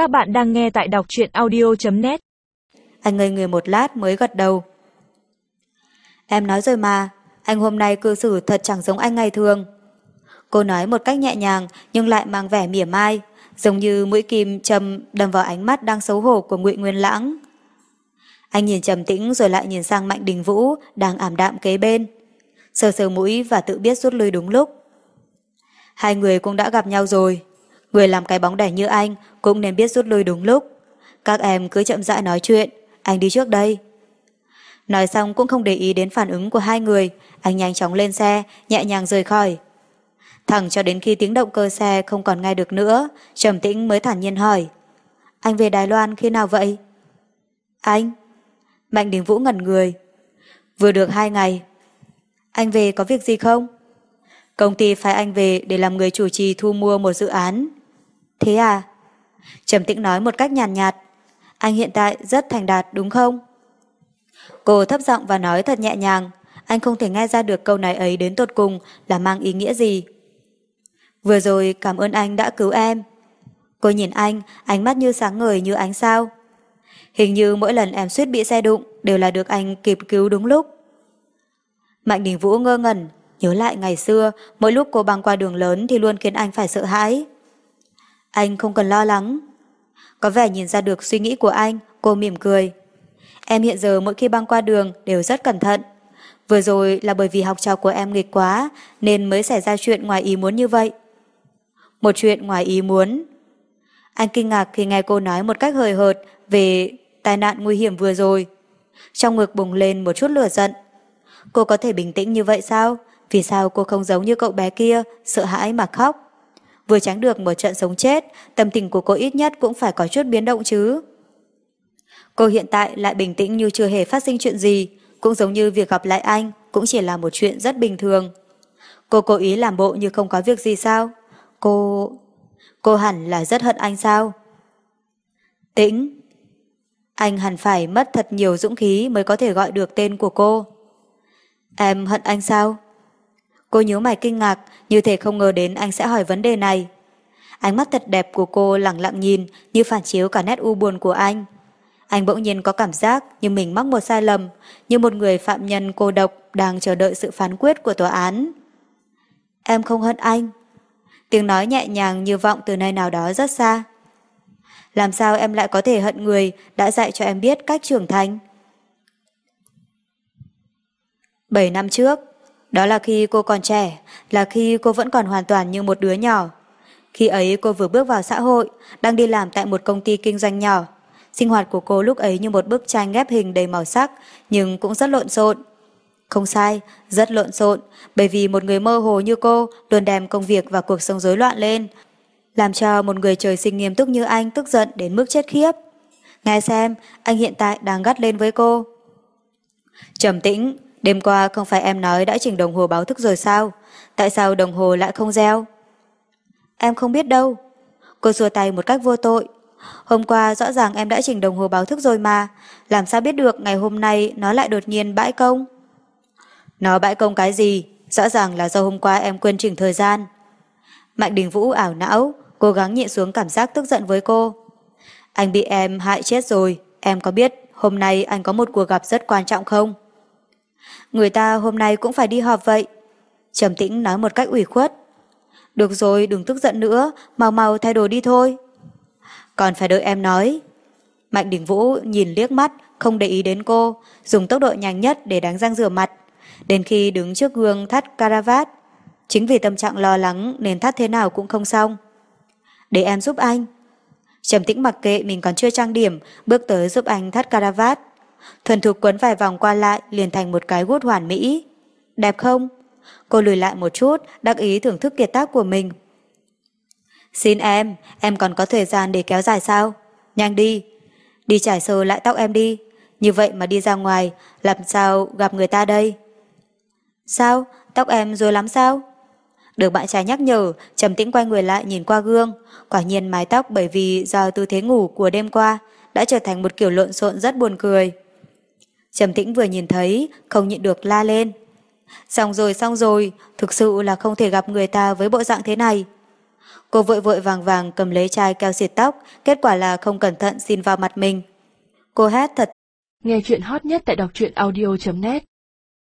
Các bạn đang nghe tại đọc truyện audio.net Anh ngây người một lát mới gật đầu. Em nói rồi mà, anh hôm nay cư xử thật chẳng giống anh ngày thường. Cô nói một cách nhẹ nhàng nhưng lại mang vẻ mỉa mai, giống như mũi kim châm đâm vào ánh mắt đang xấu hổ của Ngụy Nguyên Lãng. Anh nhìn trầm tĩnh rồi lại nhìn sang Mạnh Đình Vũ đang ảm đạm kế bên. Sờ sờ mũi và tự biết rút lui đúng lúc. Hai người cũng đã gặp nhau rồi. Người làm cái bóng đẻ như anh cũng nên biết rút lui đúng lúc. Các em cứ chậm rãi nói chuyện, anh đi trước đây. Nói xong cũng không để ý đến phản ứng của hai người, anh nhanh chóng lên xe, nhẹ nhàng rời khỏi. Thẳng cho đến khi tiếng động cơ xe không còn nghe được nữa, Trầm Tĩnh mới thản nhiên hỏi. Anh về Đài Loan khi nào vậy? Anh? Mạnh Đình Vũ ngẩn người. Vừa được hai ngày. Anh về có việc gì không? Công ty phái anh về để làm người chủ trì thu mua một dự án. Thế à? Trầm Tĩnh nói một cách nhàn nhạt, nhạt. Anh hiện tại rất thành đạt đúng không? Cô thấp giọng và nói thật nhẹ nhàng. Anh không thể nghe ra được câu này ấy đến tột cùng là mang ý nghĩa gì. Vừa rồi cảm ơn anh đã cứu em. Cô nhìn anh, ánh mắt như sáng ngời như ánh sao. Hình như mỗi lần em suýt bị xe đụng đều là được anh kịp cứu đúng lúc. Mạnh Đình Vũ ngơ ngẩn, nhớ lại ngày xưa, mỗi lúc cô băng qua đường lớn thì luôn khiến anh phải sợ hãi. Anh không cần lo lắng. Có vẻ nhìn ra được suy nghĩ của anh, cô mỉm cười. Em hiện giờ mỗi khi băng qua đường đều rất cẩn thận. Vừa rồi là bởi vì học trò của em nghịch quá nên mới xảy ra chuyện ngoài ý muốn như vậy. Một chuyện ngoài ý muốn. Anh kinh ngạc khi nghe cô nói một cách hời hợt về tai nạn nguy hiểm vừa rồi. Trong ngực bùng lên một chút lửa giận. Cô có thể bình tĩnh như vậy sao? Vì sao cô không giống như cậu bé kia, sợ hãi mà khóc? Vừa tránh được một trận sống chết, tâm tình của cô ít nhất cũng phải có chút biến động chứ. Cô hiện tại lại bình tĩnh như chưa hề phát sinh chuyện gì, cũng giống như việc gặp lại anh cũng chỉ là một chuyện rất bình thường. Cô cố ý làm bộ như không có việc gì sao? Cô... Cô hẳn là rất hận anh sao? Tĩnh. Anh hẳn phải mất thật nhiều dũng khí mới có thể gọi được tên của cô. Em hận anh sao? Cô nhíu mày kinh ngạc, như thể không ngờ đến anh sẽ hỏi vấn đề này. Ánh mắt thật đẹp của cô lặng lặng nhìn như phản chiếu cả nét u buồn của anh. Anh bỗng nhiên có cảm giác như mình mắc một sai lầm, như một người phạm nhân cô độc đang chờ đợi sự phán quyết của tòa án. Em không hận anh. Tiếng nói nhẹ nhàng như vọng từ nơi nào đó rất xa. Làm sao em lại có thể hận người đã dạy cho em biết cách trưởng thành? Bảy năm trước, đó là khi cô còn trẻ, là khi cô vẫn còn hoàn toàn như một đứa nhỏ. Khi ấy cô vừa bước vào xã hội, đang đi làm tại một công ty kinh doanh nhỏ. Sinh hoạt của cô lúc ấy như một bức tranh ghép hình đầy màu sắc, nhưng cũng rất lộn xộn. Không sai, rất lộn xộn, bởi vì một người mơ hồ như cô luôn đem công việc và cuộc sống rối loạn lên, làm cho một người trời sinh nghiêm túc như anh tức giận đến mức chết khiếp. Nghe xem, anh hiện tại đang gắt lên với cô. Trầm tĩnh, đêm qua không phải em nói đã chỉnh đồng hồ báo thức rồi sao? Tại sao đồng hồ lại không reo? Em không biết đâu. Cô xua tay một cách vô tội. Hôm qua rõ ràng em đã chỉnh đồng hồ báo thức rồi mà, làm sao biết được ngày hôm nay nó lại đột nhiên bãi công? Nó bãi công cái gì? Rõ ràng là do hôm qua em quên chỉnh thời gian. Mạnh Đình Vũ ảo não, cố gắng nhịn xuống cảm giác tức giận với cô. Anh bị em hại chết rồi, em có biết hôm nay anh có một cuộc gặp rất quan trọng không? Người ta hôm nay cũng phải đi họp vậy. Trầm tĩnh nói một cách ủy khuất. Được rồi, đừng tức giận nữa, mau mau thay đồ đi thôi. Còn phải đợi em nói. Mạnh Đình Vũ nhìn liếc mắt, không để ý đến cô, dùng tốc độ nhanh nhất để đánh răng rửa mặt. Đến khi đứng trước gương thắt caravat, chính vì tâm trạng lo lắng nên thắt thế nào cũng không xong. Để em giúp anh. Trầm tĩnh mặc kệ mình còn chưa trang điểm, bước tới giúp anh thắt caravat. Thuần thục quấn vài vòng qua lại liền thành một cái gút hoàn mỹ. Đẹp không? Cô lùi lại một chút, đắc ý thưởng thức kiệt tác của mình. Xin em, em còn có thời gian để kéo dài sao? Nhanh đi. Đi trải sơ lại tóc em đi. Như vậy mà đi ra ngoài, làm sao gặp người ta đây? Sao? Tóc em rồi lắm sao? Được bạn trai nhắc nhở, trầm tĩnh quay người lại nhìn qua gương. Quả nhiên mái tóc bởi vì do tư thế ngủ của đêm qua đã trở thành một kiểu lộn xộn rất buồn cười. Trầm tĩnh vừa nhìn thấy, không nhịn được la lên. Xong rồi, xong rồi, thực sự là không thể gặp người ta với bộ dạng thế này. Cô vội vội vàng vàng cầm lấy chai keo xịt tóc, kết quả là không cẩn thận xin vào mặt mình. Cô hét thật. Nghe chuyện hot nhất tại đọc truyện audio.net